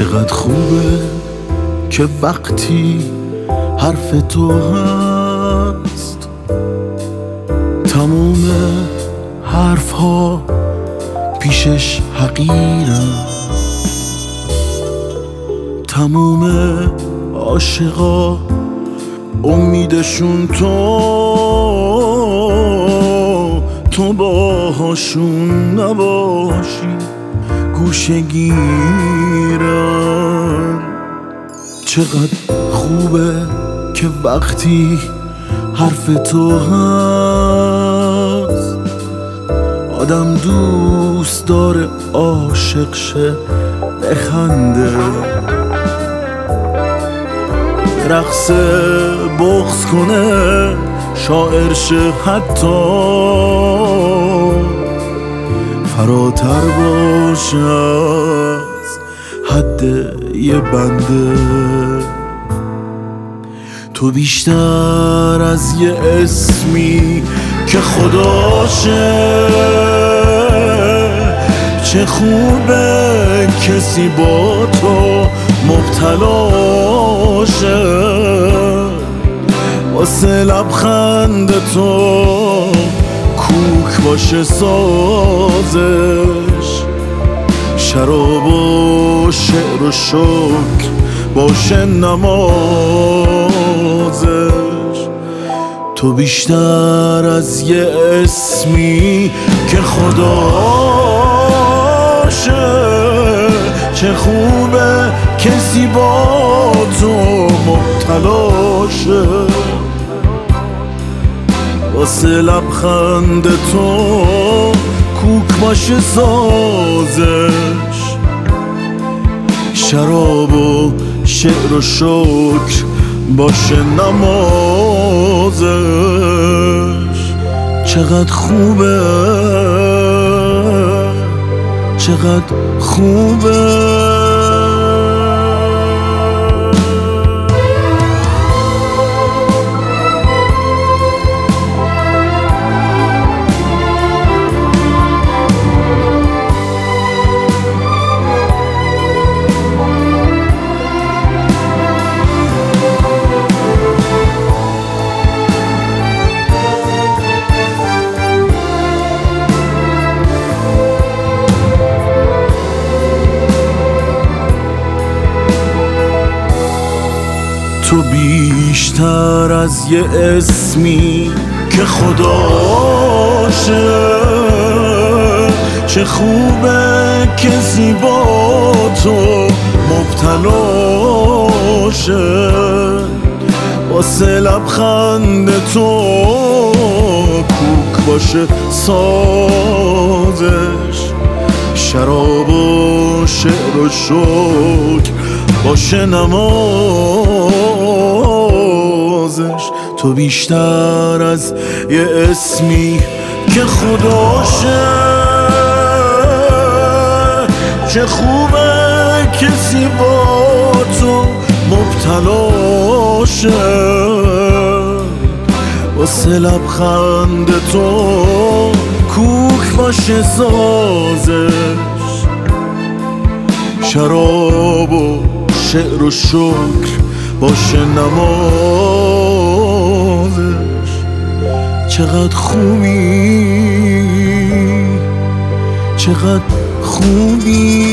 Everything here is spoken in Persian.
چقدر خوبه که وقتی حرف تو هست. تموم حرف ها پیشش حقیرم تموم عاشقا امیدشون تو تو باهاشون نباشی. گوشه گیرم چقدر خوبه که وقتی حرف تو هست. آدم دوست داره عاشق شه بخنده. رقص بغز کنه شاعر شه حتی. فراتر باشه. یه بنده. تو بیشتر از یه اسمی که خداشه چه خوبه کسی با تو مبتلاشه واسه لبخند تو کوک باشه سازش. شراب و شعر و شکر باشه نمازش تو بیشتر از یه اسمی که خداشه چه خوبه کسی با تو مبتلاشه واسه لبخند تو کوک باشه سازش شراب و شعر و شکر باشه نمازش. چقدر خوبه چقدر خوبه. تو بیشتر از یه اسمی که خداشه چه خوبه کسی با تو مبتلاشه واسه لبخند تو کوک باشه سازش. شراب و شعر و شکر باشه نمازش. تو بیشتر از یه اسمی که خداشه چه خوبه کسی با تو مبتلاشه. واسه لبخند تو کوک باشه سازش. شراب و شعر و شکر باشه نمازش. چقدر خوبی. چقدر خوبی.